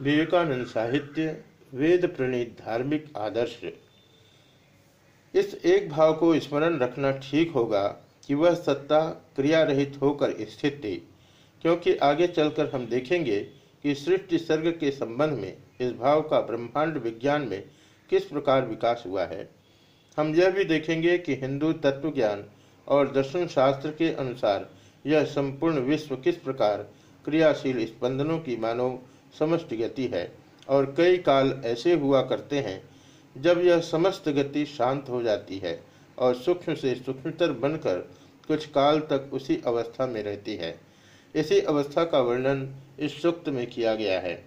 विवेकानंद साहित्य, वेद प्रणीत धार्मिक आदर्श। इस एक भाव को स्मरण रखना ठीक होगा कि वह सत्ता क्रिया रहित होकर स्थित थी, क्योंकि आगे चलकर हम देखेंगे कि सृष्टि सर्ग के संबंध में इस भाव का ब्रह्मांड विज्ञान में किस प्रकार विकास हुआ है। हम यह भी देखेंगे कि हिंदू तत्व ज्ञान और दर्शन शास्त्र के अनुसार यह संपूर्ण विश्व किस प्रकार क्रियाशील स्पंदनों की मानव समष्टि गति है, और कई काल ऐसे हुआ करते हैं, जब यह समस्त गति शांत हो जाती है, और सूक्ष्म से सूक्ष्मतर बनकर कुछ काल तक उसी अवस्था में रहती है। इसी अवस्था का वर्णन इस सूक्त में किया गया है।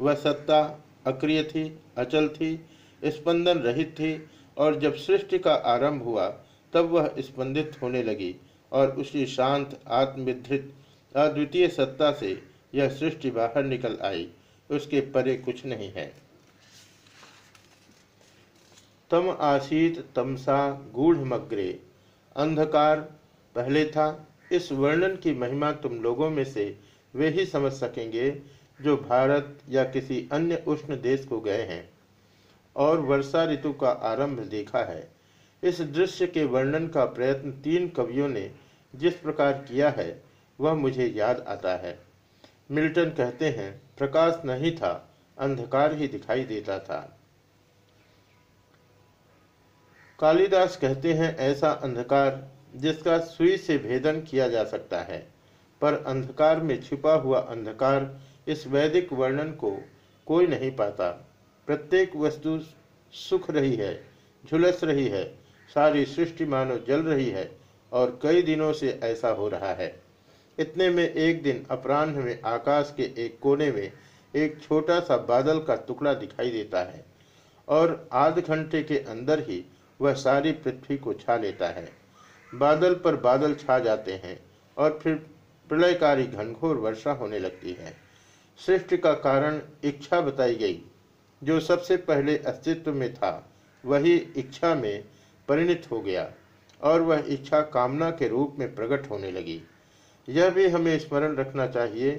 वह सत्ता, अक्रिय थी, अचल थी, स्पंदन रहित थी, और जब सृष्टि का आरंभ हुआ, तब वह स्पंदित होने लगी, और उसी शांत, आत्मविधृत, अद्वितीय सत्ता से यह सृष्टि बाहर निकल आई। उसके परे कुछ नहीं है। तम आसीत तमसा गूढ़मग्रे, अंधकार पहले था, इस वर्णन की महिमा तुम लोगों में से वे ही समझ सकेंगे जो भारत या किसी अन्य उष्ण देश को गए हैं। और वर्षा ऋतु का आरंभ देखा है। इस दृश्य के वर्णन का प्रयत्न तीन कवियों ने जिस प्रकार किया है, वह मुझे याद आता है। मिल्टन कहते हैं, प्रकाश नहीं था, अंधकार ही दिखाई देता था। कालिदास कहते हैं, ऐसा अंधकार जिसका सुई से भेदन किया जा सकता है, पर अंधकार में छिपा हुआ अंधकार इस वैदिक वर्णन को कोई नहीं पाता। प्रत्येक वस्तु सुख रही है, झुलस रही है, सारी सृष्टि मानो जल रही है, और कई दिनों से ऐसा हो रहा है। इतने में एक दिन अपराह्न में आकाश के एक कोने में एक छोटा सा बादल का टुकड़ा दिखाई देता है और आध घंटे के अंदर ही वह सारी पृथ्वी को छा लेता है। बादल पर बादल छा जाते हैं और फिर प्रलयकारी घनघोर वर्षा होने लगती है। सृष्टि का कारण इच्छा बताई गई, जो सबसे पहले अस्तित्व में था, वही इच्छा में परिणित हो गया और वह इच्छा कामना के रूप में प्रकट होने लगी। यह भी हमें स्मरण रखना चाहिए,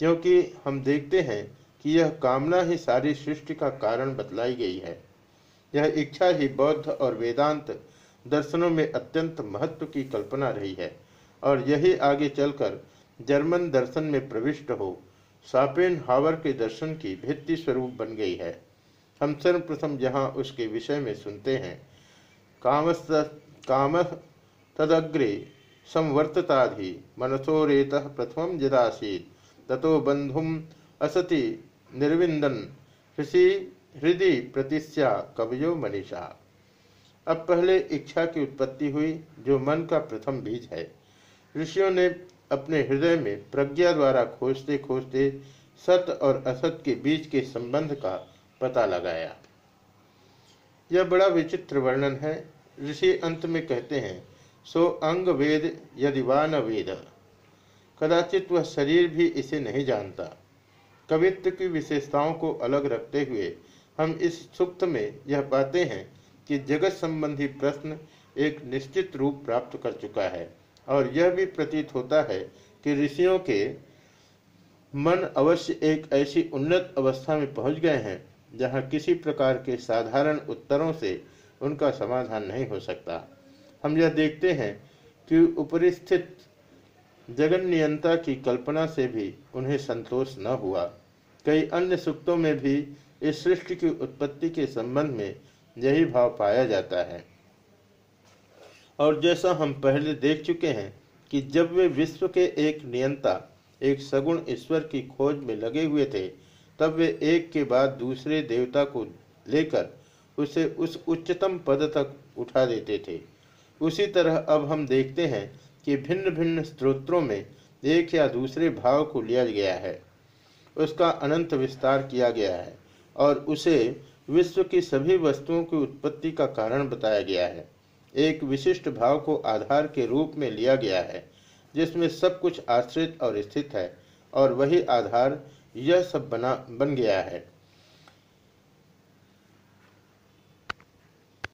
क्योंकि हम देखते हैं कि यह कामना ही सारी सृष्टि का कारण बतलाई गई है। यह इच्छा ही बौद्ध और वेदांत दर्शनों में अत्यंत महत्व की कल्पना रही है, और यही आगे चलकर जर्मन दर्शन में प्रविष्ट हो, सापेन हावर के दर्शन की भित्ति स्वरूप बन गई है। हम सर्वप्रथम यहाँ उसके विषय में सुनते हैं। काम काम तदग्रे संवर्तताधि, मनसो रेत प्रथम जदासीत ततो बंधुम असति निर्विंदन ऋषि हृदय प्रतिष्ठा कवयो मनीषा। अब पहले इच्छा की उत्पत्ति हुई, जो मन का प्रथम बीज है। ऋषियों ने अपने हृदय में प्रज्ञा द्वारा खोजते खोजते सत और असत के बीच के संबंध का पता लगाया। यह बड़ा विचित्र वर्णन है। ऋषि अंत में कहते हैं सो अंग वेद यदि वा न वेद कदाचित वह शरीर भी इसे नहीं जानता। कवित्व की विशेषताओं को अलग रखते हुए हम इस सुक्त में यह पाते हैं कि जगत संबंधी प्रश्न एक निश्चित रूप प्राप्त कर चुका है और यह भी प्रतीत होता है कि ऋषियों के मन अवश्य एक ऐसी उन्नत अवस्था में पहुँच गए हैं, जहाँ किसी प्रकार के साधारण उत्तरों से उनका समाधान नहीं हो सकता। हम यह देखते हैं कि उपरिस्थित जगन नियंता की कल्पना से भी उन्हें संतोष न हुआ। कई अन्य सुक्तों में भी इस सृष्टि की उत्पत्ति के संबंध में यही भाव पाया जाता है। और जैसा हम पहले देख चुके हैं कि जब वे विश्व के एक नियंता, एक सगुण ईश्वर की खोज में लगे हुए थे, तब वे एक के बाद दूसरे देवता को लेकर उसे उस उच्चतम पद तक उठा देते थे। उसी तरह अब हम देखते हैं कि भिन्न भिन्न स्त्रोत्रों में एक या दूसरे भाव को लिया गया है। उसका अनंत विस्तार किया गया है और उसे विश्व की सभी वस्तुओं की उत्पत्ति का कारण बताया गया है। एक विशिष्ट भाव को आधार के रूप में लिया गया है, जिसमें सब कुछ आश्रित और स्थित है और वही आधार यह सब बना, बन गया है।